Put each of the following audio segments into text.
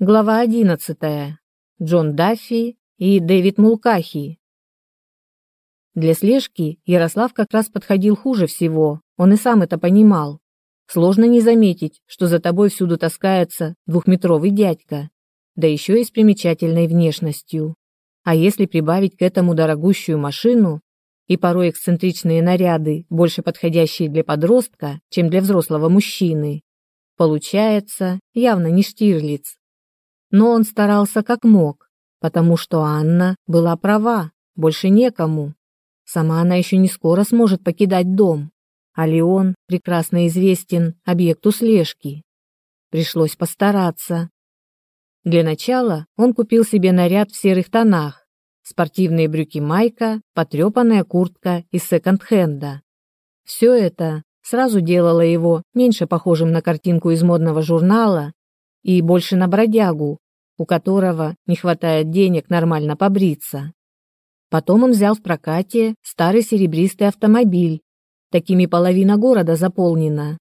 Глава 11. Джон Даффи и Дэвид Мулкахи. Для слежки Ярослав как раз подходил хуже всего, он и сам это понимал. Сложно не заметить, что за тобой всюду таскается двухметровый дядька, да еще и с примечательной внешностью. А если прибавить к этому дорогущую машину и порой эксцентричные наряды, больше подходящие для подростка, чем для взрослого мужчины, получается явно не Штирлиц но он старался как мог, потому что Анна была права, больше некому. Сама она еще не скоро сможет покидать дом, а Леон прекрасно известен объекту слежки. Пришлось постараться. Для начала он купил себе наряд в серых тонах, спортивные брюки-майка, потрепанная куртка из секонд-хенда. Все это сразу делало его меньше похожим на картинку из модного журнала и больше на бродягу, у которого не хватает денег нормально побриться. Потом он взял в прокате старый серебристый автомобиль. Такими половина города заполнена.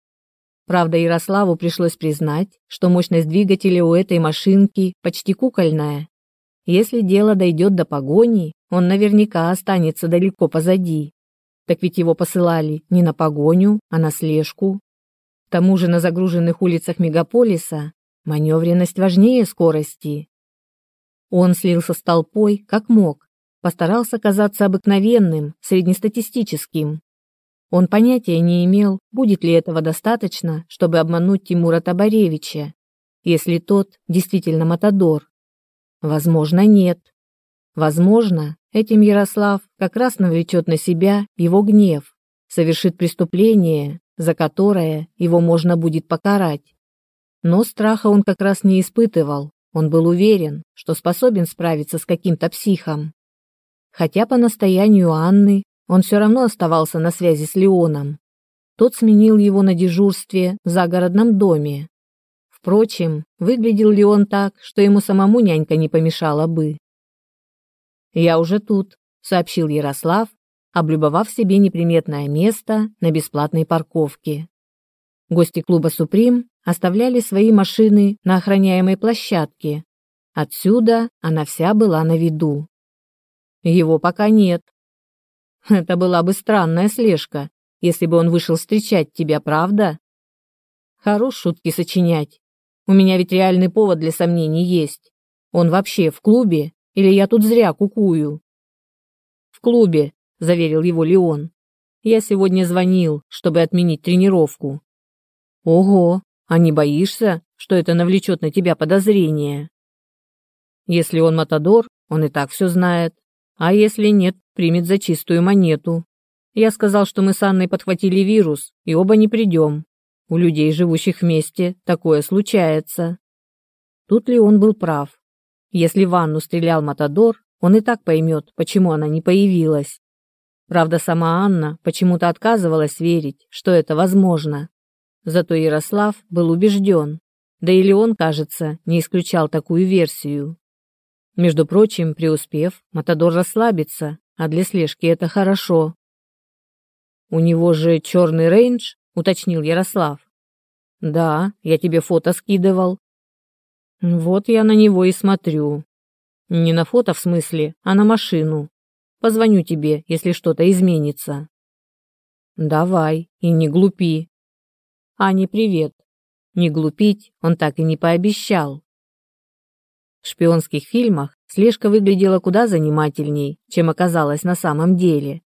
Правда, Ярославу пришлось признать, что мощность двигателя у этой машинки почти кукольная. Если дело дойдет до погони, он наверняка останется далеко позади. Так ведь его посылали не на погоню, а на слежку. К тому же на загруженных улицах мегаполиса Маневренность важнее скорости. Он слился с толпой, как мог, постарался казаться обыкновенным, среднестатистическим. Он понятия не имел, будет ли этого достаточно, чтобы обмануть Тимура Табаревича, если тот действительно Матадор. Возможно, нет. Возможно, этим Ярослав как раз навлечет на себя его гнев, совершит преступление, за которое его можно будет покарать. Но страха он как раз не испытывал. Он был уверен, что способен справиться с каким-то психом. Хотя по настоянию Анны он все равно оставался на связи с Леоном. Тот сменил его на дежурстве в загородном доме. Впрочем, выглядел ли он так, что ему самому нянька не помешала бы. «Я уже тут», — сообщил Ярослав, облюбовав себе неприметное место на бесплатной парковке. Гости клуба «Суприм» оставляли свои машины на охраняемой площадке. Отсюда она вся была на виду. Его пока нет. Это была бы странная слежка, если бы он вышел встречать тебя, правда? Хорош шутки сочинять. У меня ведь реальный повод для сомнений есть. Он вообще в клубе или я тут зря кукую? В клубе, заверил его Леон. Я сегодня звонил, чтобы отменить тренировку. Ого, а не боишься, что это навлечет на тебя подозрение? Если он Матадор, он и так все знает. А если нет, примет за чистую монету. Я сказал, что мы с Анной подхватили вирус, и оба не придем. У людей, живущих вместе, такое случается. Тут ли он был прав? Если в Анну стрелял Матадор, он и так поймет, почему она не появилась. Правда, сама Анна почему-то отказывалась верить, что это возможно. Зато Ярослав был убежден, да или он, кажется, не исключал такую версию. Между прочим, преуспев, Матадор расслабится, а для слежки это хорошо. «У него же черный рейндж?» — уточнил Ярослав. «Да, я тебе фото скидывал». «Вот я на него и смотрю. Не на фото в смысле, а на машину. Позвоню тебе, если что-то изменится». «Давай, и не глупи», Ане привет. Не глупить он так и не пообещал. В шпионских фильмах слежка выглядела куда занимательней, чем оказалось на самом деле.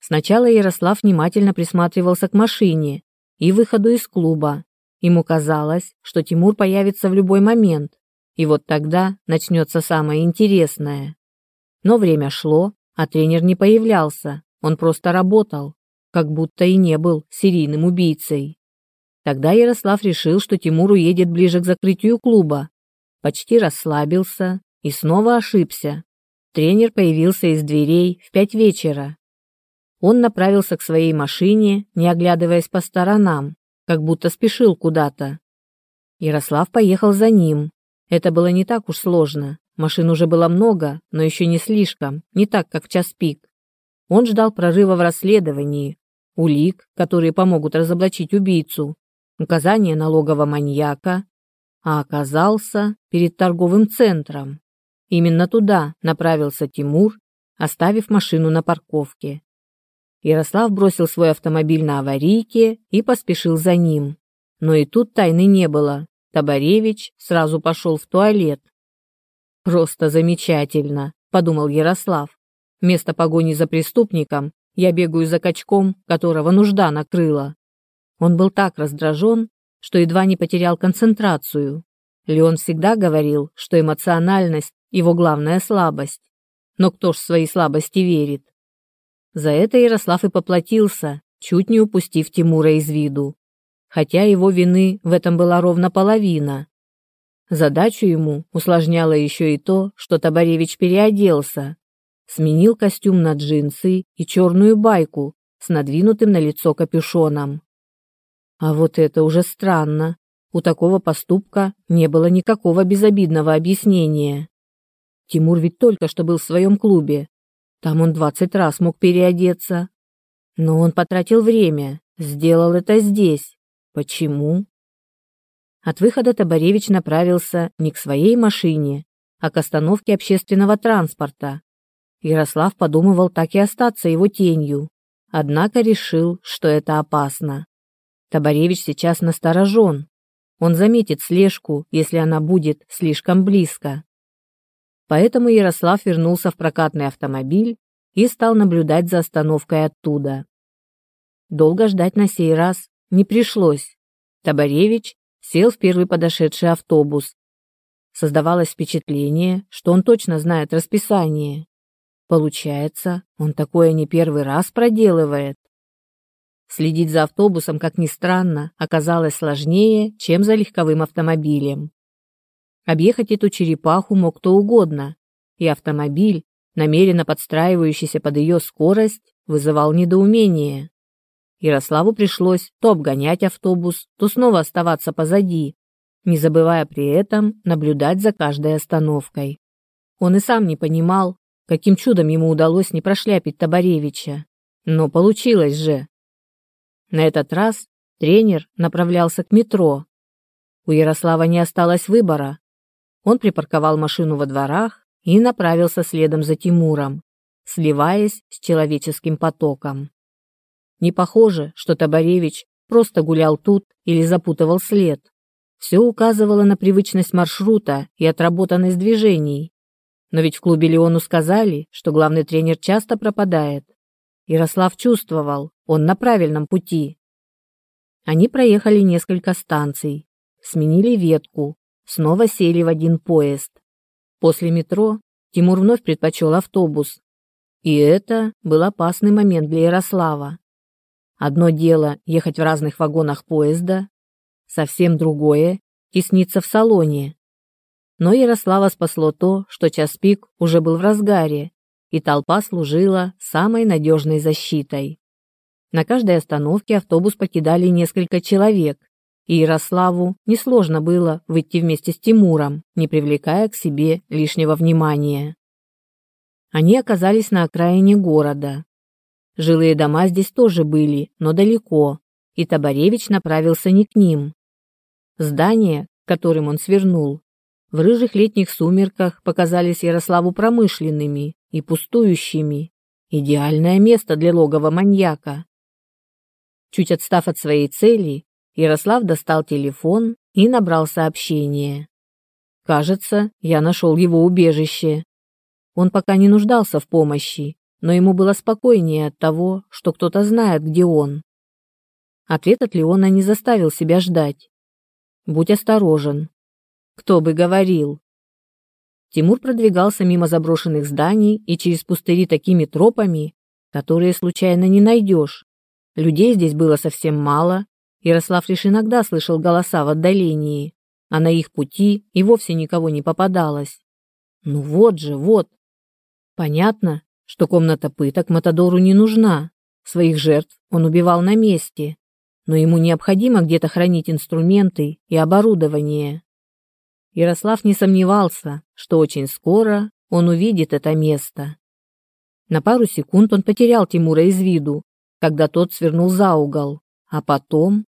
Сначала Ярослав внимательно присматривался к машине и выходу из клуба. Ему казалось, что Тимур появится в любой момент, и вот тогда начнется самое интересное. Но время шло, а тренер не появлялся, он просто работал, как будто и не был серийным убийцей. Тогда Ярослав решил, что Тимур уедет ближе к закрытию клуба. Почти расслабился и снова ошибся. Тренер появился из дверей в пять вечера. Он направился к своей машине, не оглядываясь по сторонам, как будто спешил куда-то. Ярослав поехал за ним. Это было не так уж сложно. Машин уже было много, но еще не слишком, не так, как в час пик. Он ждал прорыва в расследовании, улик, которые помогут разоблачить убийцу, Указание налогового маньяка, а оказался перед торговым центром. Именно туда направился Тимур, оставив машину на парковке. Ярослав бросил свой автомобиль на аварийке и поспешил за ним. Но и тут тайны не было. Табаревич сразу пошел в туалет. «Просто замечательно», — подумал Ярослав. «Вместо погони за преступником я бегаю за качком, которого нужда накрыла». Он был так раздражен, что едва не потерял концентрацию. Леон всегда говорил, что эмоциональность – его главная слабость. Но кто ж в свои слабости верит? За это Ярослав и поплатился, чуть не упустив Тимура из виду. Хотя его вины в этом была ровно половина. Задачу ему усложняло еще и то, что Табаревич переоделся. Сменил костюм на джинсы и черную байку с надвинутым на лицо капюшоном. А вот это уже странно. У такого поступка не было никакого безобидного объяснения. Тимур ведь только что был в своем клубе. Там он двадцать раз мог переодеться. Но он потратил время, сделал это здесь. Почему? От выхода Табаревич направился не к своей машине, а к остановке общественного транспорта. Ярослав подумывал так и остаться его тенью, однако решил, что это опасно. Табаревич сейчас насторожен. Он заметит слежку, если она будет слишком близко. Поэтому Ярослав вернулся в прокатный автомобиль и стал наблюдать за остановкой оттуда. Долго ждать на сей раз не пришлось. Табаревич сел в первый подошедший автобус. Создавалось впечатление, что он точно знает расписание. Получается, он такое не первый раз проделывает. Следить за автобусом, как ни странно, оказалось сложнее, чем за легковым автомобилем. Объехать эту черепаху мог кто угодно, и автомобиль, намеренно подстраивающийся под ее скорость, вызывал недоумение. Ярославу пришлось то обгонять автобус, то снова оставаться позади, не забывая при этом наблюдать за каждой остановкой. Он и сам не понимал, каким чудом ему удалось не прошляпить Табаревича. Но получилось же. На этот раз тренер направлялся к метро. У Ярослава не осталось выбора. Он припарковал машину во дворах и направился следом за Тимуром, сливаясь с человеческим потоком. Не похоже, что Табаревич просто гулял тут или запутывал след. Все указывало на привычность маршрута и отработанность движений. Но ведь в клубе Леону сказали, что главный тренер часто пропадает. Ярослав чувствовал, он на правильном пути. Они проехали несколько станций, сменили ветку, снова сели в один поезд. После метро Тимур вновь предпочел автобус. И это был опасный момент для Ярослава. Одно дело ехать в разных вагонах поезда, совсем другое – тесниться в салоне. Но Ярослава спасло то, что час пик уже был в разгаре, и толпа служила самой надежной защитой. На каждой остановке автобус покидали несколько человек, и Ярославу несложно было выйти вместе с Тимуром, не привлекая к себе лишнего внимания. Они оказались на окраине города. Жилые дома здесь тоже были, но далеко, и Табаревич направился не к ним. Здание, к которым он свернул, в рыжих летних сумерках показались Ярославу промышленными и пустующими. Идеальное место для логова маньяка. Чуть отстав от своей цели, Ярослав достал телефон и набрал сообщение. Кажется, я нашел его убежище. Он пока не нуждался в помощи, но ему было спокойнее от того, что кто-то знает, где он. Ответ от Леона не заставил себя ждать. «Будь осторожен». «Кто бы говорил?» Тимур продвигался мимо заброшенных зданий и через пустыри такими тропами, которые случайно не найдешь, Людей здесь было совсем мало. Ярослав лишь иногда слышал голоса в отдалении, а на их пути и вовсе никого не попадалось. Ну вот же, вот. Понятно, что комната пыток Матадору не нужна. Своих жертв он убивал на месте, но ему необходимо где-то хранить инструменты и оборудование. Ярослав не сомневался, что очень скоро он увидит это место. На пару секунд он потерял Тимура из виду, когда тот свернул за угол, а потом...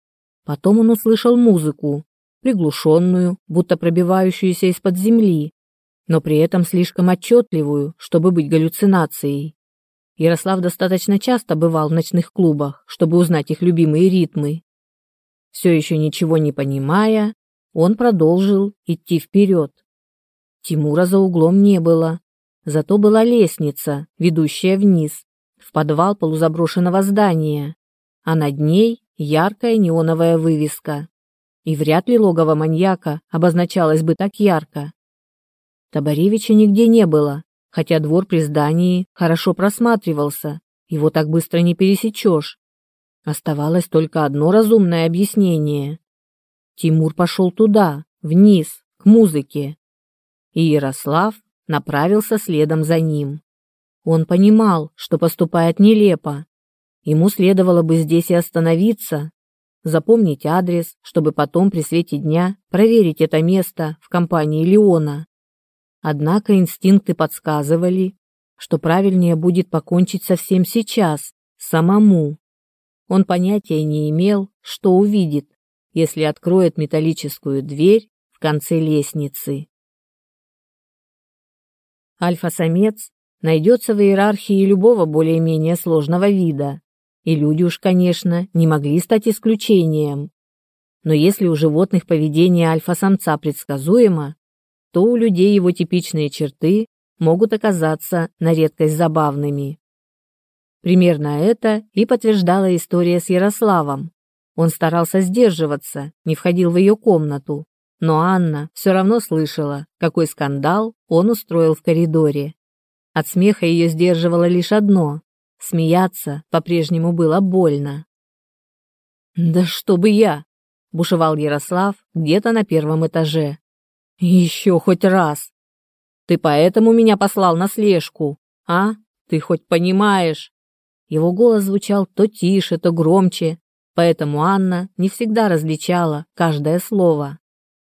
Потом он услышал музыку, приглушенную, будто пробивающуюся из-под земли, но при этом слишком отчетливую, чтобы быть галлюцинацией. Ярослав достаточно часто бывал в ночных клубах, чтобы узнать их любимые ритмы. Все еще ничего не понимая, он продолжил идти вперед. Тимура за углом не было, зато была лестница, ведущая вниз, в подвал полузаброшенного здания, а над ней яркая неоновая вывеска. И вряд ли логово маньяка обозначалось бы так ярко. Табаревича нигде не было, хотя двор при здании хорошо просматривался, его так быстро не пересечешь. Оставалось только одно разумное объяснение. Тимур пошел туда, вниз, к музыке. И Ярослав направился следом за ним. Он понимал, что поступает нелепо. Ему следовало бы здесь и остановиться, запомнить адрес, чтобы потом при свете дня проверить это место в компании Леона. Однако инстинкты подсказывали, что правильнее будет покончить совсем сейчас, самому. Он понятия не имел, что увидит, если откроет металлическую дверь в конце лестницы. Альфа-самец найдется в иерархии любого более-менее сложного вида. И люди уж, конечно, не могли стать исключением. Но если у животных поведение альфа-самца предсказуемо, то у людей его типичные черты могут оказаться на редкость забавными. Примерно это и подтверждала история с Ярославом. Он старался сдерживаться, не входил в ее комнату, но Анна все равно слышала, какой скандал он устроил в коридоре. От смеха ее сдерживало лишь одно — смеяться по-прежнему было больно. «Да что бы я!» — бушевал Ярослав где-то на первом этаже. «Еще хоть раз! Ты поэтому меня послал на слежку, а? Ты хоть понимаешь?» Его голос звучал то тише, то громче, поэтому Анна не всегда различала каждое слово.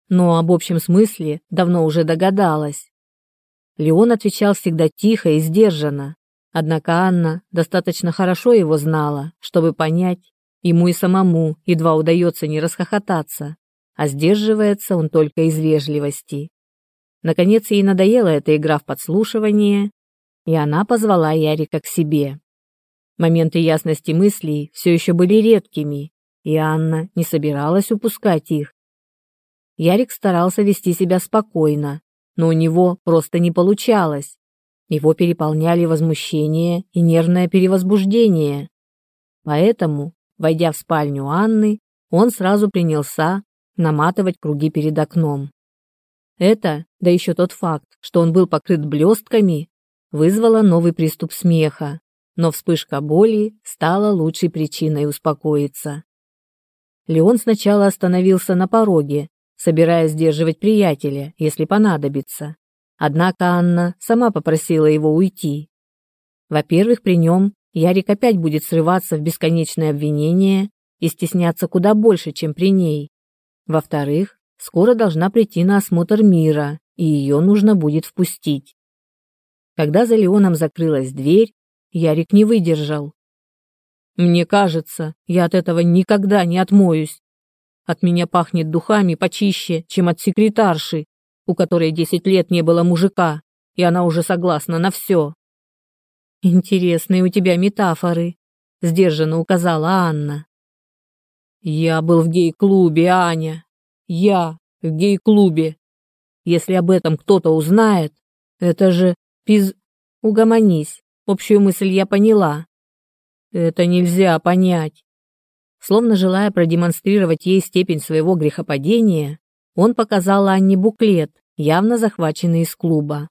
Но об общем смысле давно уже догадалась. Леон отвечал всегда тихо и сдержанно. Однако Анна достаточно хорошо его знала, чтобы понять, ему и самому едва удается не расхохотаться, а сдерживается он только из вежливости. Наконец ей надоела эта игра в подслушивание, и она позвала Ярика к себе. Моменты ясности мыслей все еще были редкими, и Анна не собиралась упускать их. Ярик старался вести себя спокойно, но у него просто не получалось. Его переполняли возмущение и нервное перевозбуждение. Поэтому, войдя в спальню Анны, он сразу принялся наматывать круги перед окном. Это, да еще тот факт, что он был покрыт блестками, вызвало новый приступ смеха, но вспышка боли стала лучшей причиной успокоиться. Леон сначала остановился на пороге, собираясь сдерживать приятеля, если понадобится. Однако Анна сама попросила его уйти. Во-первых, при нем Ярик опять будет срываться в бесконечное обвинение и стесняться куда больше, чем при ней. Во-вторых, скоро должна прийти на осмотр мира, и ее нужно будет впустить. Когда за Леоном закрылась дверь, Ярик не выдержал. «Мне кажется, я от этого никогда не отмоюсь. От меня пахнет духами почище, чем от секретарши, у которой десять лет не было мужика, и она уже согласна на все. «Интересные у тебя метафоры», — сдержанно указала Анна. «Я был в гей-клубе, Аня. Я в гей-клубе. Если об этом кто-то узнает, это же пиз... Угомонись, общую мысль я поняла. Это нельзя понять. Словно желая продемонстрировать ей степень своего грехопадения, он показал Анне буклет, явно захваченный из клуба.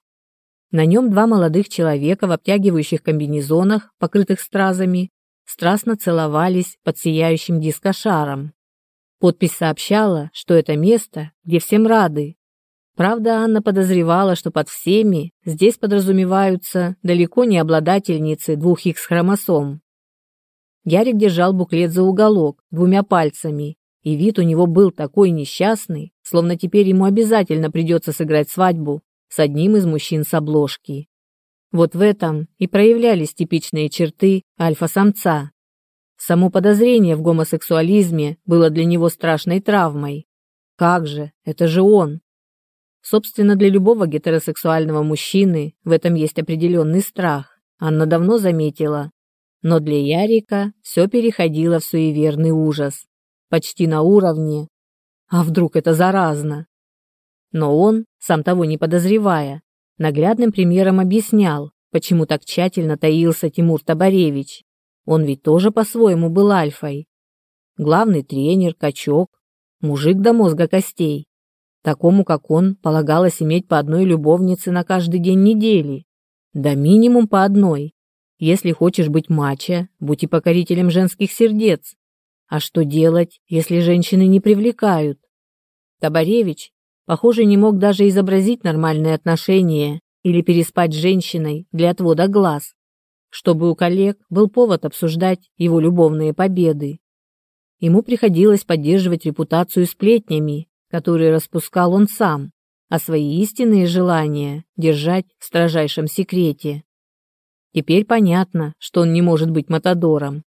На нем два молодых человека в обтягивающих комбинезонах, покрытых стразами, страстно целовались под сияющим дискошаром. Подпись сообщала, что это место, где всем рады. Правда, Анна подозревала, что под всеми здесь подразумеваются далеко не обладательницы двух Х-хромосом, Ярик держал буклет за уголок двумя пальцами, и вид у него был такой несчастный, словно теперь ему обязательно придется сыграть свадьбу с одним из мужчин с обложки. Вот в этом и проявлялись типичные черты альфа-самца. Само подозрение в гомосексуализме было для него страшной травмой. Как же, это же он. Собственно, для любого гетеросексуального мужчины в этом есть определенный страх. Анна давно заметила, но для Ярика все переходило в суеверный ужас, почти на уровне. А вдруг это заразно? Но он, сам того не подозревая, наглядным примером объяснял, почему так тщательно таился Тимур Табаревич. Он ведь тоже по-своему был альфой. Главный тренер, качок, мужик до мозга костей. Такому, как он, полагалось иметь по одной любовнице на каждый день недели. Да минимум по одной, если хочешь быть мачо, будь и покорителем женских сердец. А что делать, если женщины не привлекают? Табаревич, похоже, не мог даже изобразить нормальные отношения или переспать с женщиной для отвода глаз, чтобы у коллег был повод обсуждать его любовные победы. Ему приходилось поддерживать репутацию сплетнями, которые распускал он сам, а свои истинные желания держать в строжайшем секрете. Теперь понятно, что он не может быть Матадором.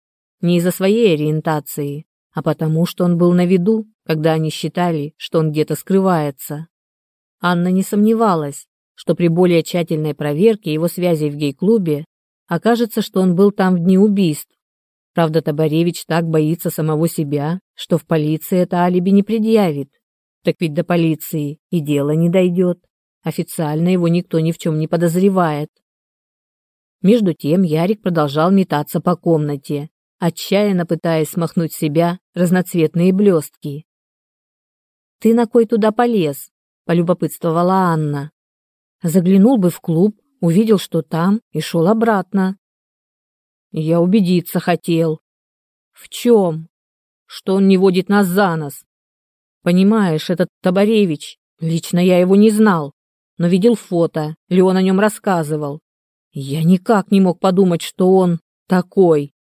Не из-за своей ориентации, а потому, что он был на виду, когда они считали, что он где-то скрывается. Анна не сомневалась, что при более тщательной проверке его связей в гей-клубе окажется, что он был там в дни убийств. Правда, Табаревич так боится самого себя, что в полиции это алиби не предъявит. Так ведь до полиции и дело не дойдет. Официально его никто ни в чем не подозревает. Между тем Ярик продолжал метаться по комнате, а отчаянно пытаясь смахнуть с себя разноцветные блестки. «Ты на кой туда полез?» – полюбопытствовала Анна. Заглянул бы в клуб, увидел, что там, и шел обратно. Я убедиться хотел. В чем? Что он не водит нас за нос. Понимаешь, этот Табаревич, лично я его не знал, но видел фото, Леон о нем рассказывал. Я никак не мог подумать, что он такой.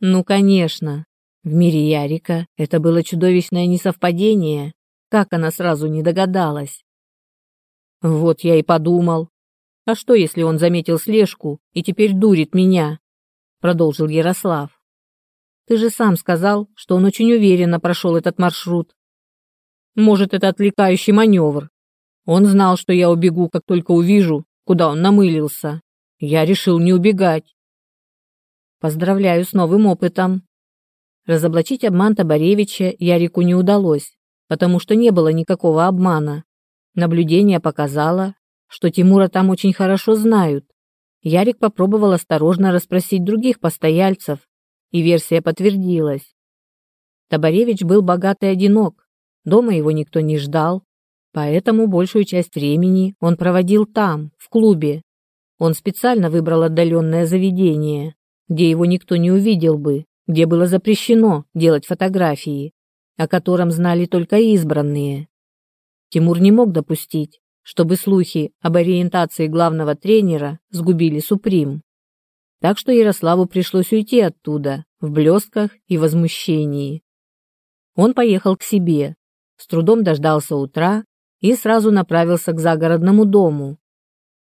Ну, конечно, в мире Ярика это было чудовищное несовпадение. Как она сразу не догадалась? Вот я и подумал. А что, если он заметил слежку и теперь дурит меня? Продолжил Ярослав. Ты же сам сказал, что он очень уверенно прошел этот маршрут. Может, это отвлекающий маневр. Он знал, что я убегу, как только увижу, куда он намылился. Я решил не убегать. Поздравляю с новым опытом. Разоблачить обман Табаревича Ярику не удалось, потому что не было никакого обмана. Наблюдение показало, что Тимура там очень хорошо знают. Ярик попробовал осторожно расспросить других постояльцев, и версия подтвердилась. Табаревич был богат и одинок, дома его никто не ждал, поэтому большую часть времени он проводил там, в клубе, он специально выбрал отдаленное заведение, где его никто не увидел бы, где было запрещено делать фотографии, о котором знали только избранные. Тимур не мог допустить, чтобы слухи об ориентации главного тренера сгубили Суприм. Так что Ярославу пришлось уйти оттуда, в блестках и возмущении. Он поехал к себе, с трудом дождался утра и сразу направился к загородному дому,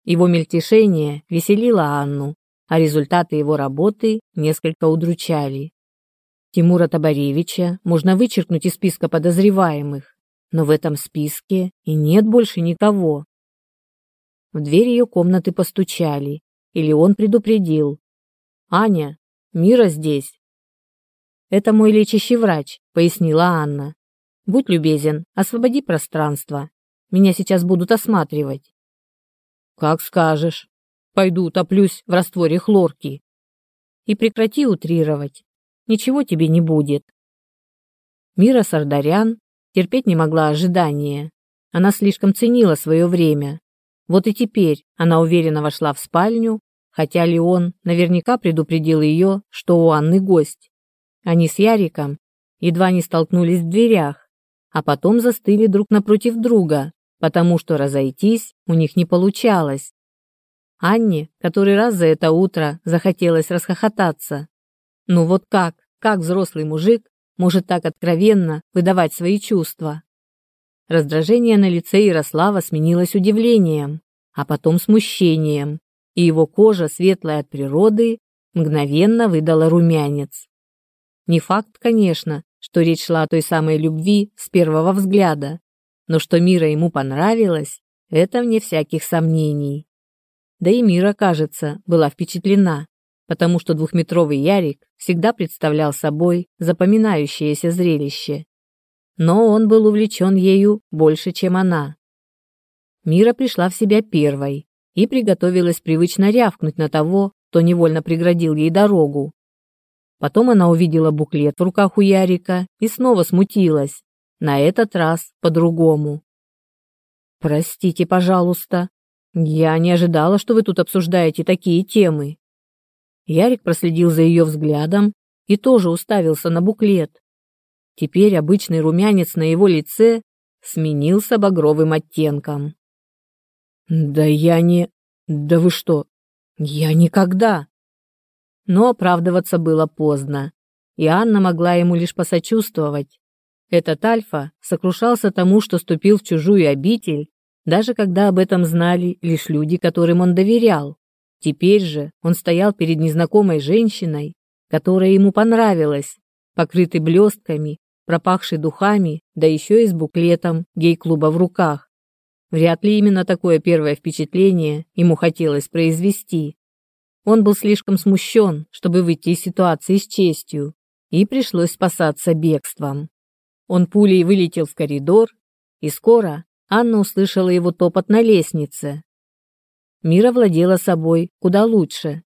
его мельтешение веселило Анну, а результаты его работы несколько удручали. Тимура Табаревича можно вычеркнуть из списка подозреваемых, но в этом списке и нет больше никого. В дверь ее комнаты постучали, или он предупредил. «Аня, Мира здесь!» «Это мой лечащий врач», — пояснила Анна. «Будь любезен, освободи пространство. Меня сейчас будут осматривать». «Как скажешь. Пойду топлюсь в растворе хлорки». «И прекрати утрировать. Ничего тебе не будет». Мира Сардарян терпеть не могла ожидания. Она слишком ценила свое время. Вот и теперь она уверенно вошла в спальню, хотя Леон наверняка предупредил ее, что у Анны гость. Они с Яриком едва не столкнулись в дверях, а потом застыли друг напротив друга, потому что разойтись у них не получалось. Анне, который раз за это утро захотелось расхохотаться. Ну вот как, как взрослый мужик может так откровенно выдавать свои чувства? Раздражение на лице Ярослава сменилось удивлением, а потом смущением, и его кожа, светлая от природы, мгновенно выдала румянец. Не факт, конечно, что речь шла о той самой любви с первого взгляда, но что Мира ему понравилось, это вне всяких сомнений. Да и Мира, кажется, была впечатлена, потому что двухметровый Ярик всегда представлял собой запоминающееся зрелище. Но он был увлечен ею больше, чем она. Мира пришла в себя первой и приготовилась привычно рявкнуть на того, кто невольно преградил ей дорогу. Потом она увидела буклет в руках у Ярика и снова смутилась, на этот раз по-другому. Простите, пожалуйста. Я не ожидала, что вы тут обсуждаете такие темы. Ярик проследил за ее взглядом и тоже уставился на буклет. Теперь обычный румянец на его лице сменился багровым оттенком. «Да я не... Да вы что? Я никогда!» Но оправдываться было поздно, и Анна могла ему лишь посочувствовать. Этот Альфа сокрушался тому, что ступил в чужую обитель, даже когда об этом знали лишь люди, которым он доверял. Теперь же он стоял перед незнакомой женщиной, которая ему понравилась, покрытый блестками, пропахший духами, да еще и с буклетом гей-клуба в руках. Вряд ли именно такое первое впечатление ему хотелось произвести. Он был слишком смущен, чтобы выйти из ситуации с честью, и пришлось спасаться бегством. Он пулей вылетел в коридор, и скоро Анна услышала его топот на лестнице. Мира владела собой куда лучше.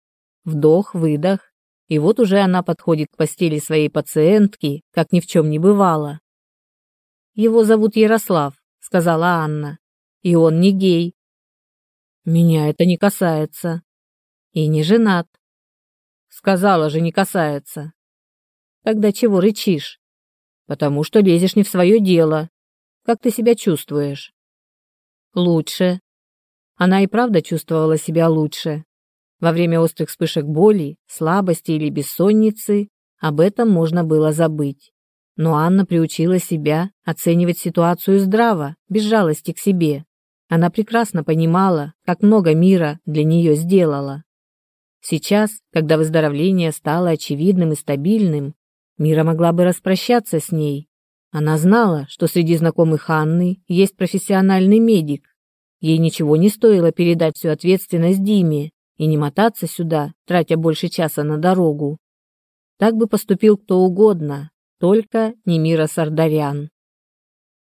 Вдох, выдох, и вот уже она подходит к постели своей пациентки, как ни в чем не бывало. «Его зовут Ярослав», — сказала Анна, — «и он не гей». «Меня это не касается». «И не женат». «Сказала же, не касается». «Тогда чего рычишь?» потому что лезешь не в свое дело. Как ты себя чувствуешь?» «Лучше». Она и правда чувствовала себя лучше. Во время острых вспышек боли, слабости или бессонницы об этом можно было забыть. Но Анна приучила себя оценивать ситуацию здраво, без жалости к себе. Она прекрасно понимала, как много мира для нее сделала. Сейчас, когда выздоровление стало очевидным и стабильным, Мира могла бы распрощаться с ней. Она знала, что среди знакомых Анны есть профессиональный медик. Ей ничего не стоило передать всю ответственность Диме и не мотаться сюда, тратя больше часа на дорогу. Так бы поступил кто угодно, только не Мира Сардарян.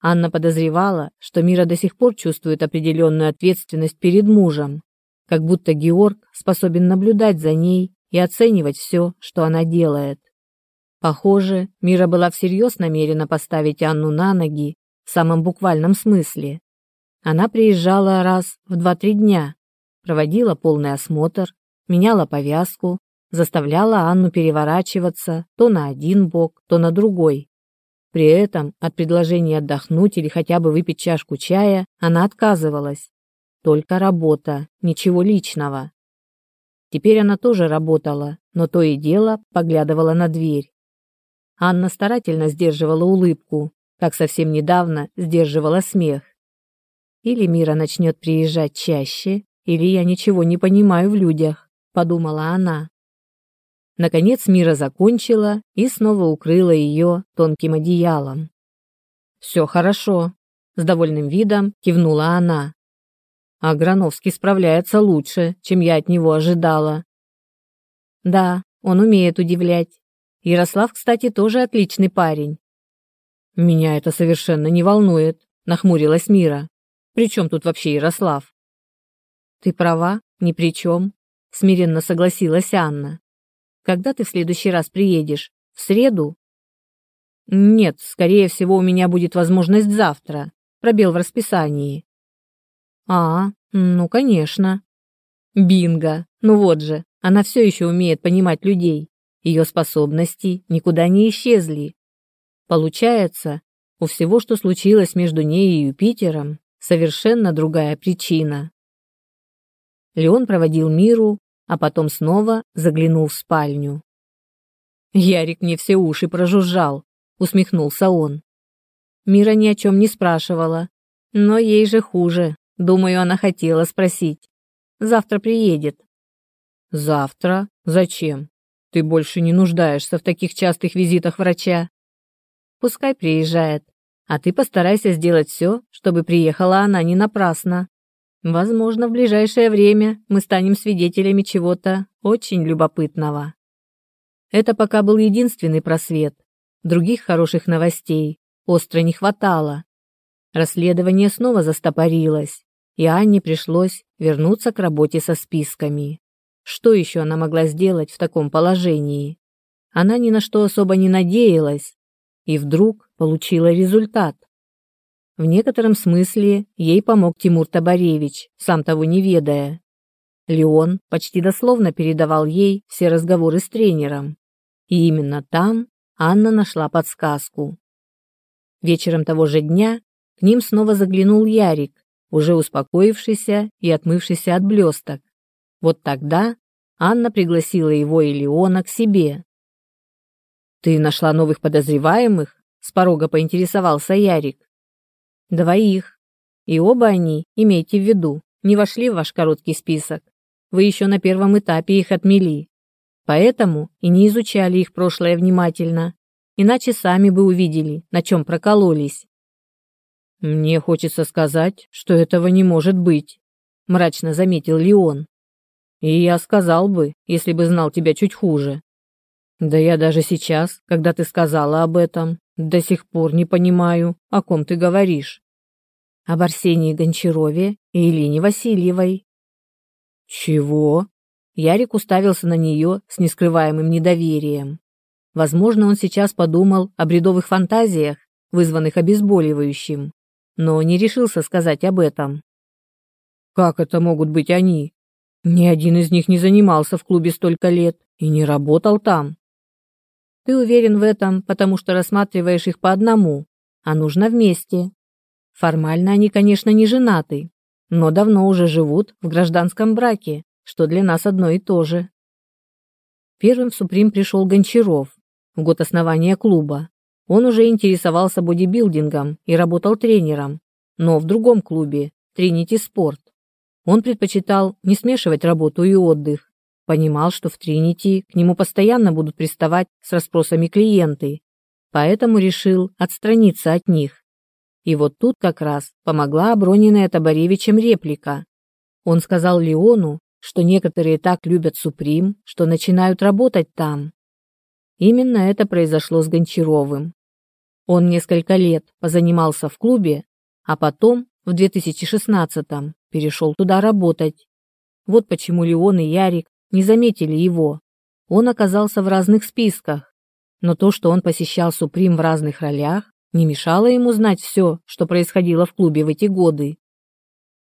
Анна подозревала, что Мира до сих пор чувствует определенную ответственность перед мужем, как будто Георг способен наблюдать за ней и оценивать все, что она делает. Похоже, Мира была всерьез намерена поставить Анну на ноги в самом буквальном смысле. Она приезжала раз в два-три дня, проводила полный осмотр, меняла повязку, заставляла Анну переворачиваться то на один бок, то на другой. При этом от предложения отдохнуть или хотя бы выпить чашку чая она отказывалась. Только работа, ничего личного. Теперь она тоже работала, но то и дело поглядывала на дверь. Анна старательно сдерживала улыбку, как совсем недавно сдерживала смех. «Или Мира начнет приезжать чаще, или я ничего не понимаю в людях», — подумала она. Наконец Мира закончила и снова укрыла ее тонким одеялом. «Все хорошо», — с довольным видом кивнула она. «А Грановский справляется лучше, чем я от него ожидала». «Да, он умеет удивлять», Ярослав, кстати, тоже отличный парень. Меня это совершенно не волнует, нахмурилась Мира. Причем тут вообще Ярослав? Ты права, ни при чем, смиренно согласилась Анна. Когда ты в следующий раз приедешь? В среду? Нет, скорее всего, у меня будет возможность завтра. Пробел в расписании. А, ну, конечно. Бинго. Ну вот же, она все еще умеет понимать людей ее способности никуда не исчезли. Получается, у всего, что случилось между ней и Юпитером, совершенно другая причина. Леон проводил Миру, а потом снова заглянул в спальню. «Ярик мне все уши прожужжал», — усмехнулся он. Мира ни о чем не спрашивала, но ей же хуже. Думаю, она хотела спросить. Завтра приедет. «Завтра? Зачем?» Ты больше не нуждаешься в таких частых визитах врача. Пускай приезжает, а ты постарайся сделать все, чтобы приехала она не напрасно. Возможно, в ближайшее время мы станем свидетелями чего-то очень любопытного. Это пока был единственный просвет. Других хороших новостей остро не хватало. Расследование снова застопорилось, и Анне пришлось вернуться к работе со списками. Что еще она могла сделать в таком положении? Она ни на что особо не надеялась. И вдруг получила результат. В некотором смысле ей помог Тимур Табаревич, сам того не ведая. Леон почти дословно передавал ей все разговоры с тренером. И именно там Анна нашла подсказку. Вечером того же дня к ним снова заглянул Ярик, уже успокоившийся и отмывшийся от блесток. Вот тогда Анна пригласила его и Леона к себе. «Ты нашла новых подозреваемых?» – с порога поинтересовался Ярик. «Двоих. И оба они, имейте в виду, не вошли в ваш короткий список. Вы еще на первом этапе их отмели. Поэтому и не изучали их прошлое внимательно. Иначе сами бы увидели, на чем прокололись». «Мне хочется сказать, что этого не может быть», – мрачно заметил Леон. И я сказал бы, если бы знал тебя чуть хуже. Да я даже сейчас, когда ты сказала об этом, до сих пор не понимаю, о ком ты говоришь. Об Арсении Гончарове и Елене Васильевой. Чего? Ярик уставился на нее с нескрываемым недоверием. Возможно, он сейчас подумал о бредовых фантазиях, вызванных обезболивающим, но не решился сказать об этом. «Как это могут быть они? Ни один из них не занимался в клубе столько лет и не работал там. Ты уверен в этом, потому что рассматриваешь их по одному, а нужно вместе. Формально они, конечно, не женаты, но давно уже живут в гражданском браке, что для нас одно и то же. Первым в Суприм пришел Гончаров в год основания клуба. Он уже интересовался бодибилдингом и работал тренером, но в другом клубе, Тринити Спорт. Он предпочитал не смешивать работу и отдых, понимал, что в Тринити к нему постоянно будут приставать с расспросами клиенты, поэтому решил отстраниться от них. И вот тут как раз помогла оброненная Табаревичем реплика. Он сказал Леону, что некоторые так любят Суприм, что начинают работать там. Именно это произошло с Гончаровым. Он несколько лет позанимался в клубе, а потом, в 2016-м, перешел туда работать. Вот почему Леон и Ярик не заметили его. Он оказался в разных списках, но то, что он посещал Суприм в разных ролях, не мешало ему знать все, что происходило в клубе в эти годы.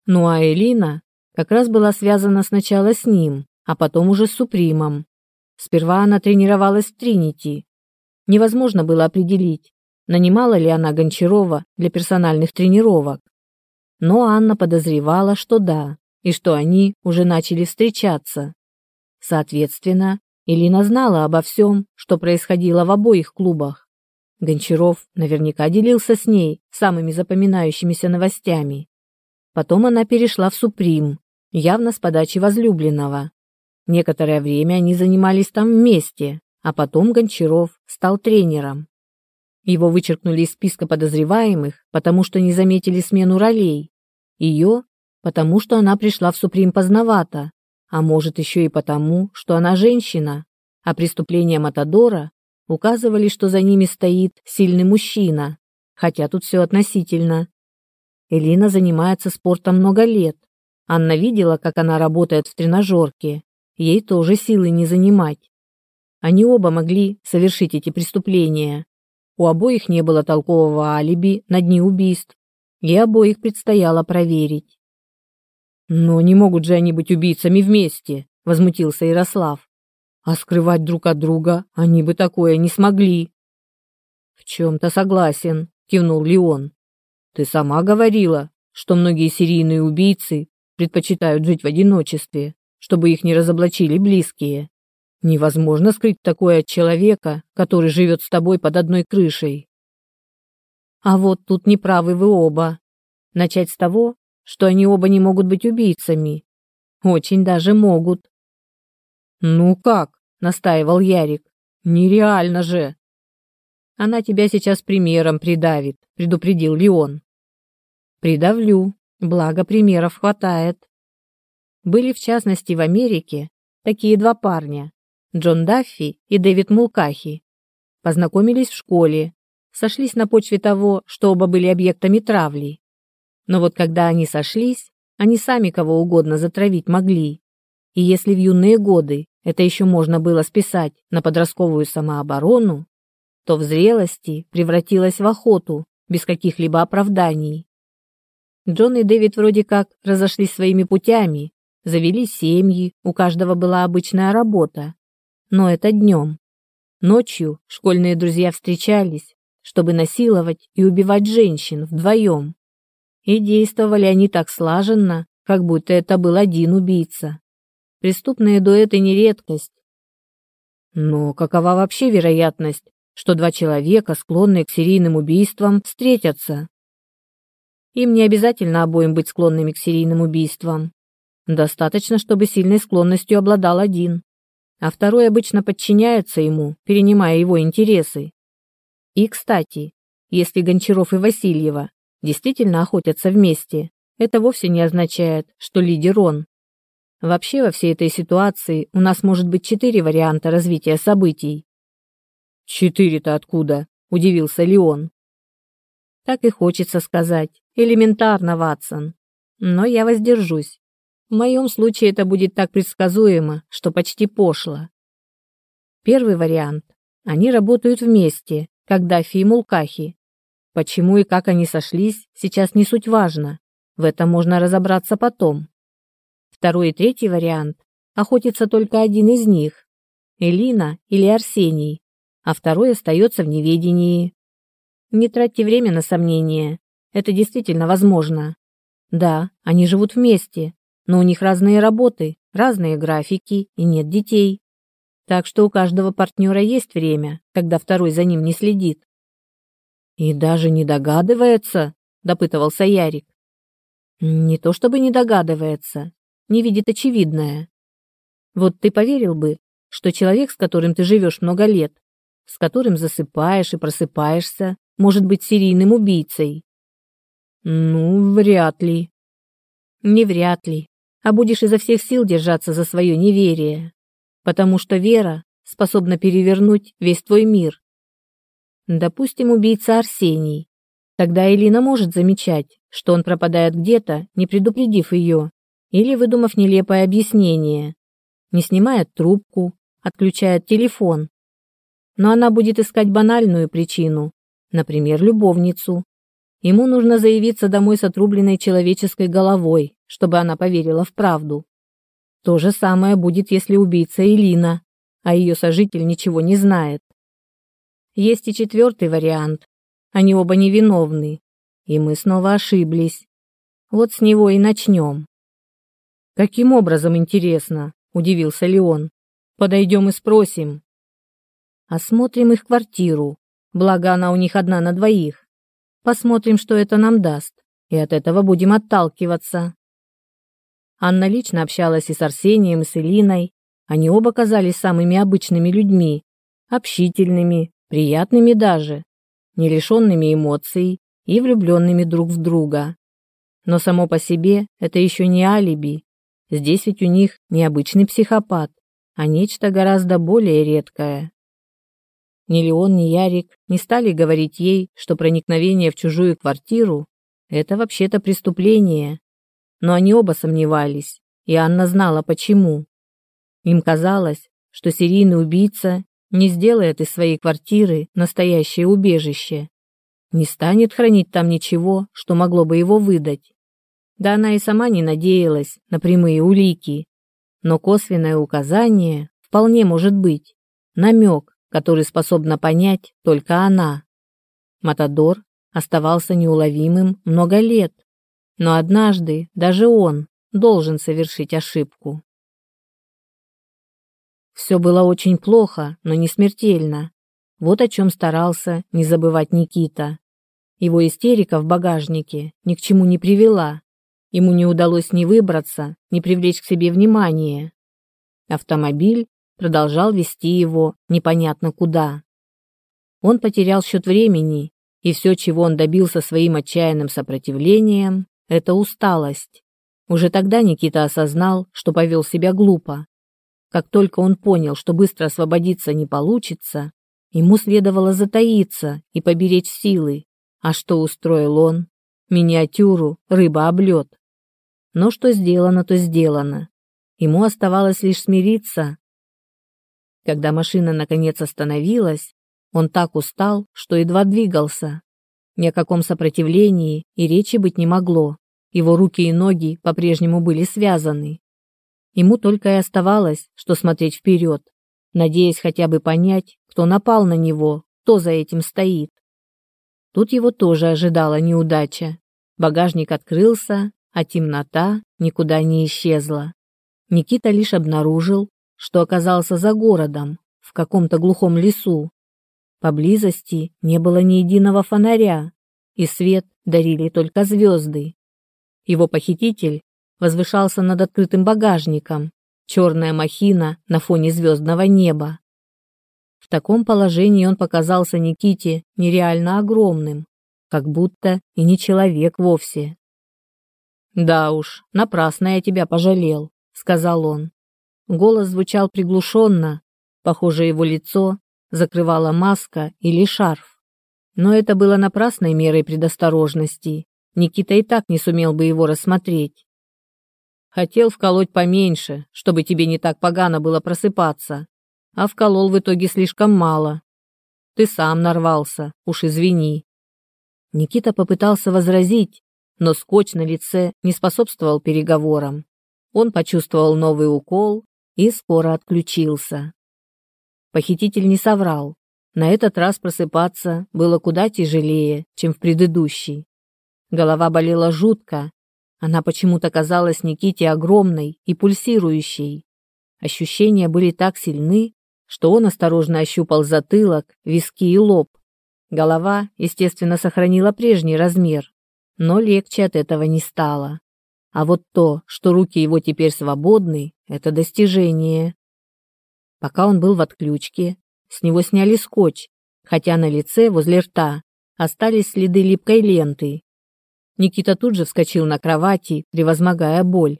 Ну а Элина как раз была связана сначала с ним, а потом уже с Супримом. Сперва она тренировалась в Тринити. Невозможно было определить, нанимала ли она Гончарова для персональных тренировок но Анна подозревала, что да, и что они уже начали встречаться. Соответственно, Элина знала обо всем, что происходило в обоих клубах. Гончаров наверняка делился с ней самыми запоминающимися новостями. Потом она перешла в Суприм, явно с подачи возлюбленного. Некоторое время они занимались там вместе, а потом Гончаров стал тренером. Его вычеркнули из списка подозреваемых, потому что не заметили смену ролей. Ее, потому что она пришла в Суприм поздновато, а может еще и потому, что она женщина, а преступления Матадора указывали, что за ними стоит сильный мужчина, хотя тут все относительно. Элина занимается спортом много лет. Анна видела, как она работает в тренажерке. Ей тоже силы не занимать. Они оба могли совершить эти преступления. У обоих не было толкового алиби на дни убийств и обоих предстояло проверить. «Но не могут же они быть убийцами вместе», — возмутился Ярослав. «А скрывать друг от друга они бы такое не смогли». «В чем-то согласен», — кивнул Леон. «Ты сама говорила, что многие серийные убийцы предпочитают жить в одиночестве, чтобы их не разоблачили близкие. Невозможно скрыть такое от человека, который живет с тобой под одной крышей. А вот тут неправы вы оба. Начать с того, что они оба не могут быть убийцами. Очень даже могут. Ну как? Настаивал Ярик. Нереально же. Она тебя сейчас примером придавит, предупредил Леон. Придавлю, благо примеров хватает. Были в частности в Америке такие два парня, Джон Даффи и Дэвид Мулкахи. Познакомились в школе, сошлись на почве того, что оба были объектами травли. Но вот когда они сошлись, они сами кого угодно затравить могли. И если в юные годы это еще можно было списать на подростковую самооборону, то в зрелости превратилось в охоту без каких-либо оправданий. Джон и Дэвид вроде как разошлись своими путями, завели семьи, у каждого была обычная работа. Но это днем. Ночью школьные друзья встречались, чтобы насиловать и убивать женщин вдвоем. И действовали они так слаженно, как будто это был один убийца. Преступные дуэты не редкость. Но какова вообще вероятность, что два человека, склонные к серийным убийствам, встретятся? Им не обязательно обоим быть склонными к серийным убийствам. Достаточно, чтобы сильной склонностью обладал один, а второй обычно подчиняется ему, перенимая его интересы, и, кстати, если Гончаров и Васильева действительно охотятся вместе, это вовсе не означает, что лидер он. Вообще во всей этой ситуации у нас может быть четыре варианта развития событий. «Четыре-то откуда?» – удивился Леон. «Так и хочется сказать. Элементарно, Ватсон. Но я воздержусь. В моем случае это будет так предсказуемо, что почти пошло. Первый вариант. Они работают вместе, когда Фима Укахи. Почему и как они сошлись, сейчас не суть важно. В этом можно разобраться потом. Второй и третий вариант. Охотится только один из них. Элина или Арсений. А второй остается в неведении. Не тратьте время на сомнения. Это действительно возможно. Да, они живут вместе, но у них разные работы, разные графики и нет детей. Так что у каждого партнера есть время, когда второй за ним не следит. И даже не догадывается, допытывался Ярик. Не то чтобы не догадывается, не видит очевидное. Вот ты поверил бы, что человек, с которым ты живешь много лет, с которым засыпаешь и просыпаешься, может быть серийным убийцей? Ну, вряд ли. Не вряд ли, а будешь изо всех сил держаться за свое неверие потому что вера способна перевернуть весь твой мир. Допустим, убийца Арсений. Тогда Элина может замечать, что он пропадает где-то, не предупредив ее, или выдумав нелепое объяснение. Не снимает трубку, отключает телефон. Но она будет искать банальную причину, например, любовницу. Ему нужно заявиться домой с отрубленной человеческой головой, чтобы она поверила в правду. То же самое будет, если убийца Элина, а ее сожитель ничего не знает. Есть и четвертый вариант. Они оба невиновны. И мы снова ошиблись. Вот с него и начнем. Каким образом, интересно? Удивился Леон. Подойдем и спросим. Осмотрим их квартиру. Благо, она у них одна на двоих. Посмотрим, что это нам даст. И от этого будем отталкиваться. Анна лично общалась и с Арсением, и с Элиной. Они оба казались самыми обычными людьми, общительными, приятными даже, не лишенными эмоций и влюбленными друг в друга. Но само по себе это еще не алиби. Здесь ведь у них не обычный психопат, а нечто гораздо более редкое. Ни Леон, ни Ярик не стали говорить ей, что проникновение в чужую квартиру – это вообще-то преступление, но они оба сомневались, и Анна знала почему. Им казалось, что серийный убийца не сделает из своей квартиры настоящее убежище, не станет хранить там ничего, что могло бы его выдать. Да она и сама не надеялась на прямые улики, но косвенное указание вполне может быть, намек, который способна понять только она. Матадор оставался неуловимым много лет, но однажды даже он должен совершить ошибку. Все было очень плохо, но не смертельно. Вот о чем старался не забывать Никита. Его истерика в багажнике ни к чему не привела. Ему не удалось ни выбраться, ни привлечь к себе внимание. Автомобиль продолжал вести его непонятно куда. Он потерял счет времени, и все, чего он добился своим отчаянным сопротивлением, это усталость. Уже тогда Никита осознал, что повел себя глупо. Как только он понял, что быстро освободиться не получится, ему следовало затаиться и поберечь силы. А что устроил он? Миниатюру, рыба облет. Но что сделано, то сделано. Ему оставалось лишь смириться. Когда машина наконец остановилась, он так устал, что едва двигался. Ни о каком сопротивлении и речи быть не могло. Его руки и ноги по-прежнему были связаны. Ему только и оставалось, что смотреть вперед, надеясь хотя бы понять, кто напал на него, кто за этим стоит. Тут его тоже ожидала неудача. Багажник открылся, а темнота никуда не исчезла. Никита лишь обнаружил, что оказался за городом, в каком-то глухом лесу. Поблизости не было ни единого фонаря, и свет дарили только звезды. Его похититель возвышался над открытым багажником, черная махина на фоне звездного неба. В таком положении он показался Никите нереально огромным, как будто и не человек вовсе. «Да уж, напрасно я тебя пожалел», — сказал он. Голос звучал приглушенно, похоже, его лицо закрывала маска или шарф. Но это было напрасной мерой предосторожности. Никита и так не сумел бы его рассмотреть. Хотел вколоть поменьше, чтобы тебе не так погано было просыпаться, а вколол в итоге слишком мало. Ты сам нарвался, уж извини. Никита попытался возразить, но скотч на лице не способствовал переговорам. Он почувствовал новый укол и скоро отключился. Похититель не соврал. На этот раз просыпаться было куда тяжелее, чем в предыдущий. Голова болела жутко. Она почему-то казалась Никите огромной и пульсирующей. Ощущения были так сильны, что он осторожно ощупал затылок, виски и лоб. Голова, естественно, сохранила прежний размер, но легче от этого не стало. А вот то, что руки его теперь свободны, это достижение. Пока он был в отключке, с него сняли скотч, хотя на лице возле рта остались следы липкой ленты, Никита тут же вскочил на кровати, превозмогая боль,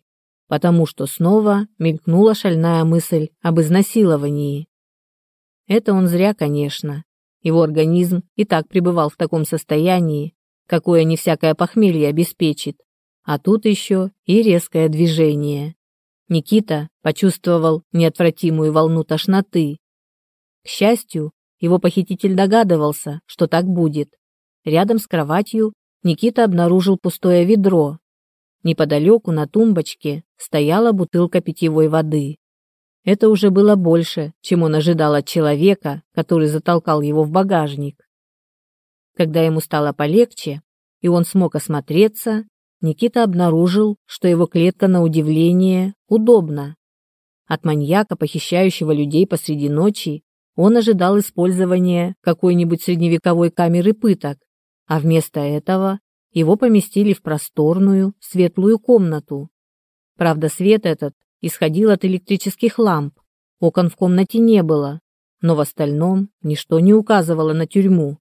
потому что снова мелькнула шальная мысль об изнасиловании. Это он зря, конечно. Его организм и так пребывал в таком состоянии, какое не всякое похмелье обеспечит. А тут еще и резкое движение. Никита почувствовал неотвратимую волну тошноты. К счастью, его похититель догадывался, что так будет. Рядом с кроватью Никита обнаружил пустое ведро. Неподалеку на тумбочке стояла бутылка питьевой воды. Это уже было больше, чем он ожидал от человека, который затолкал его в багажник. Когда ему стало полегче, и он смог осмотреться, Никита обнаружил, что его клетка, на удивление, удобна. От маньяка, похищающего людей посреди ночи, он ожидал использования какой-нибудь средневековой камеры пыток а вместо этого его поместили в просторную, светлую комнату. Правда, свет этот исходил от электрических ламп, окон в комнате не было, но в остальном ничто не указывало на тюрьму.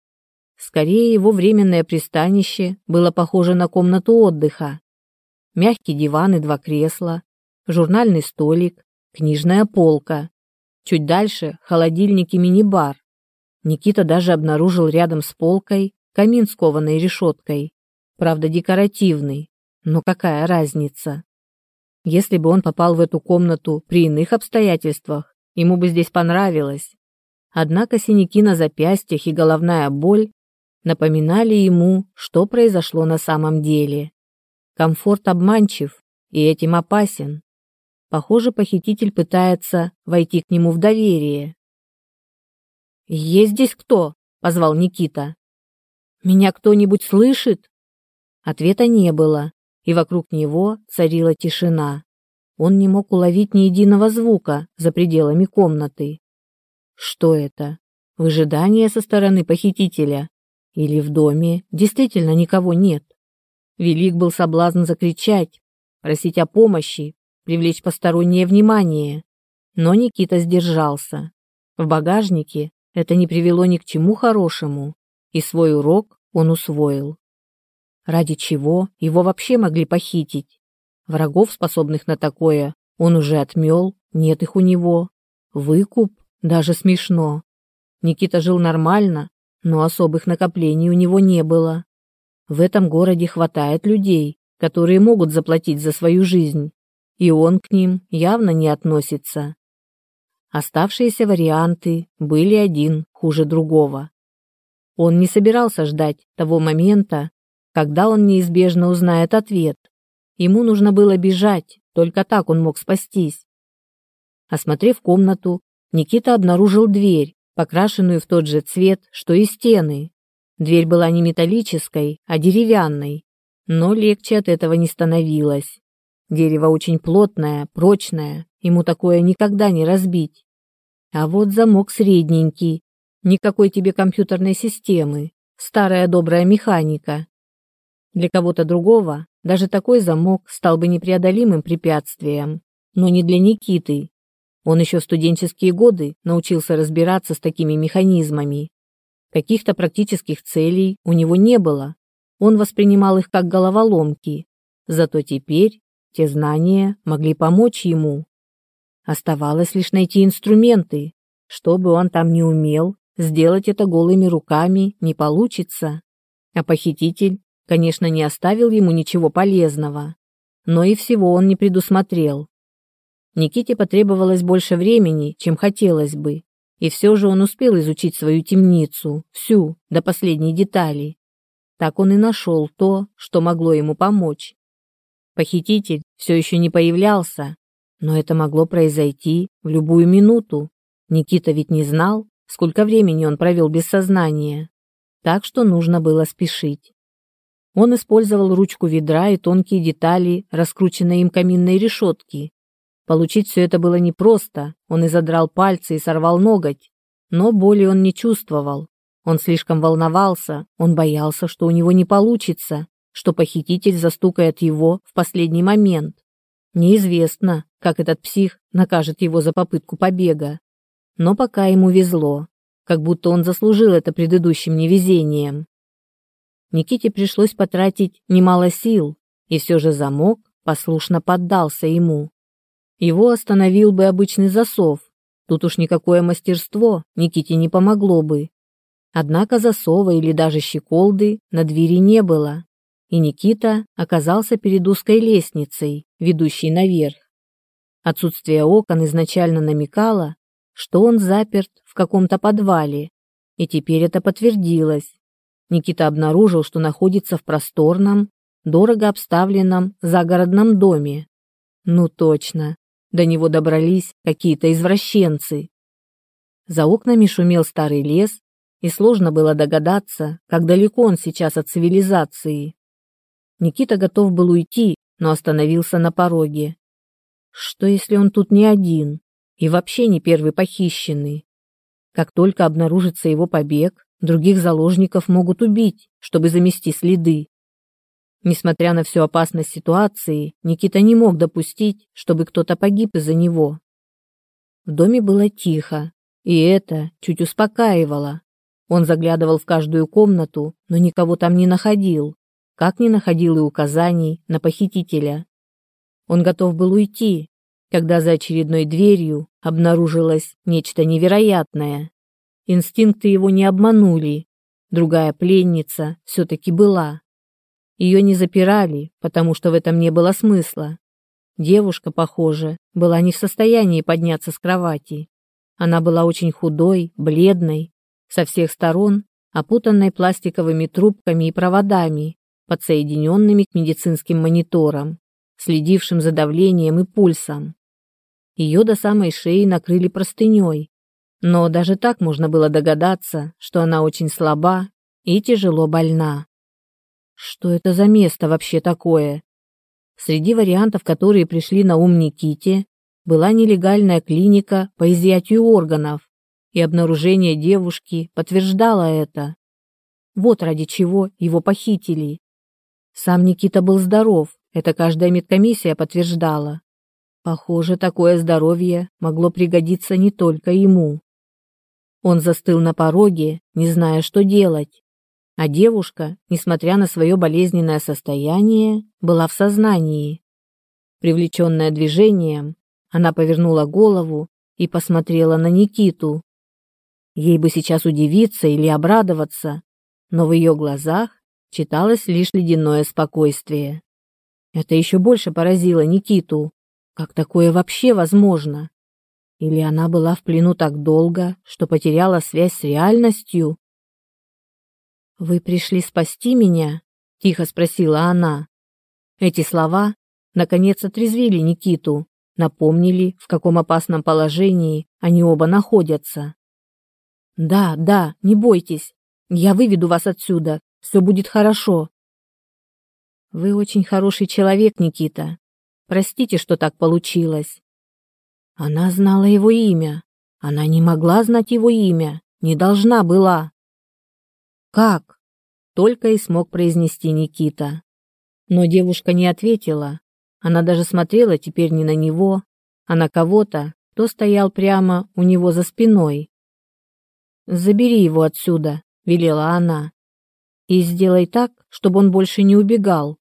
Скорее, его временное пристанище было похоже на комнату отдыха. Мягкий диван и два кресла, журнальный столик, книжная полка. Чуть дальше – холодильник и мини-бар. Никита даже обнаружил рядом с полкой Камин с кованой решеткой. Правда, декоративный. Но какая разница? Если бы он попал в эту комнату при иных обстоятельствах, ему бы здесь понравилось. Однако синяки на запястьях и головная боль напоминали ему, что произошло на самом деле. Комфорт обманчив и этим опасен. Похоже, похититель пытается войти к нему в доверие. «Есть здесь кто?» – позвал Никита. «Меня кто-нибудь слышит?» Ответа не было, и вокруг него царила тишина. Он не мог уловить ни единого звука за пределами комнаты. Что это? Выжидание со стороны похитителя? Или в доме действительно никого нет? Велик был соблазн закричать, просить о помощи, привлечь постороннее внимание. Но Никита сдержался. В багажнике это не привело ни к чему хорошему. И свой урок он усвоил. Ради чего его вообще могли похитить? Врагов, способных на такое, он уже отмел, нет их у него. Выкуп? Даже смешно. Никита жил нормально, но особых накоплений у него не было. В этом городе хватает людей, которые могут заплатить за свою жизнь, и он к ним явно не относится. Оставшиеся варианты были один хуже другого. Он не собирался ждать того момента, когда он неизбежно узнает ответ. Ему нужно было бежать, только так он мог спастись. Осмотрев комнату, Никита обнаружил дверь, покрашенную в тот же цвет, что и стены. Дверь была не металлической, а деревянной, но легче от этого не становилось. Дерево очень плотное, прочное, ему такое никогда не разбить. А вот замок средненький, Никакой тебе компьютерной системы, старая добрая механика. Для кого-то другого даже такой замок стал бы непреодолимым препятствием, но не для Никиты. Он еще в студенческие годы научился разбираться с такими механизмами. Каких-то практических целей у него не было. Он воспринимал их как головоломки. Зато теперь те знания могли помочь ему. Оставалось лишь найти инструменты. чтобы он там не умел, Сделать это голыми руками не получится. А похититель, конечно, не оставил ему ничего полезного. Но и всего он не предусмотрел. Никите потребовалось больше времени, чем хотелось бы. И все же он успел изучить свою темницу, всю, до последней детали. Так он и нашел то, что могло ему помочь. Похититель все еще не появлялся, но это могло произойти в любую минуту. Никита ведь не знал сколько времени он провел без сознания, так что нужно было спешить. Он использовал ручку ведра и тонкие детали, раскрученные им каминной решетки. Получить все это было непросто, он и задрал пальцы, и сорвал ноготь. Но боли он не чувствовал. Он слишком волновался, он боялся, что у него не получится, что похититель застукает его в последний момент. Неизвестно, как этот псих накажет его за попытку побега но пока ему везло, как будто он заслужил это предыдущим невезением. Никите пришлось потратить немало сил, и все же замок послушно поддался ему. Его остановил бы обычный засов, тут уж никакое мастерство Никите не помогло бы. Однако засова или даже щеколды на двери не было, и Никита оказался перед узкой лестницей, ведущей наверх. Отсутствие окон изначально намекало, что он заперт в каком-то подвале, и теперь это подтвердилось. Никита обнаружил, что находится в просторном, дорого обставленном загородном доме. Ну точно, до него добрались какие-то извращенцы. За окнами шумел старый лес, и сложно было догадаться, как далеко он сейчас от цивилизации. Никита готов был уйти, но остановился на пороге. Что если он тут не один? и вообще не первый похищенный. Как только обнаружится его побег, других заложников могут убить, чтобы замести следы. Несмотря на всю опасность ситуации, Никита не мог допустить, чтобы кто-то погиб из-за него. В доме было тихо, и это чуть успокаивало. Он заглядывал в каждую комнату, но никого там не находил, как не находил и указаний на похитителя. Он готов был уйти, когда за очередной дверью обнаружилось нечто невероятное. Инстинкты его не обманули. Другая пленница все-таки была. Ее не запирали, потому что в этом не было смысла. Девушка, похоже, была не в состоянии подняться с кровати. Она была очень худой, бледной, со всех сторон опутанной пластиковыми трубками и проводами, подсоединенными к медицинским мониторам, следившим за давлением и пульсом ее до самой шеи накрыли простыней. Но даже так можно было догадаться, что она очень слаба и тяжело больна. Что это за место вообще такое? Среди вариантов, которые пришли на ум Никите, была нелегальная клиника по изъятию органов, и обнаружение девушки подтверждало это. Вот ради чего его похитили. Сам Никита был здоров, это каждая медкомиссия подтверждала. Похоже, такое здоровье могло пригодиться не только ему. Он застыл на пороге, не зная, что делать. А девушка, несмотря на свое болезненное состояние, была в сознании. Привлеченная движением, она повернула голову и посмотрела на Никиту. Ей бы сейчас удивиться или обрадоваться, но в ее глазах читалось лишь ледяное спокойствие. Это еще больше поразило Никиту. Как такое вообще возможно? Или она была в плену так долго, что потеряла связь с реальностью? «Вы пришли спасти меня?» — тихо спросила она. Эти слова, наконец, отрезвили Никиту, напомнили, в каком опасном положении они оба находятся. «Да, да, не бойтесь. Я выведу вас отсюда. Все будет хорошо». «Вы очень хороший человек, Никита. Простите, что так получилось». Она знала его имя. Она не могла знать его имя, не должна была. «Как?» — только и смог произнести Никита. Но девушка не ответила. Она даже смотрела теперь не на него, а на кого-то, кто стоял прямо у него за спиной. «Забери его отсюда», — велела она. «И сделай так, чтобы он больше не убегал».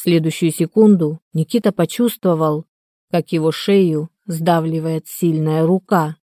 Следующую секунду Никита почувствовал, как его шею сдавливает сильная рука.